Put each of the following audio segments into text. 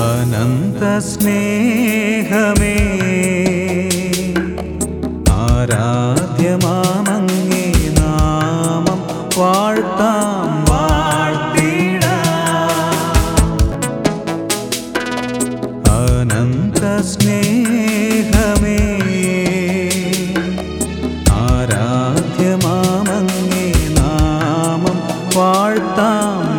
അനന്ത സ്നേഹമേ സ്നേഹമേ. ആരാധ്യമാമങ്ങേ നാമം വാഴ്ത്താം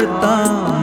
வாழ்த்தான்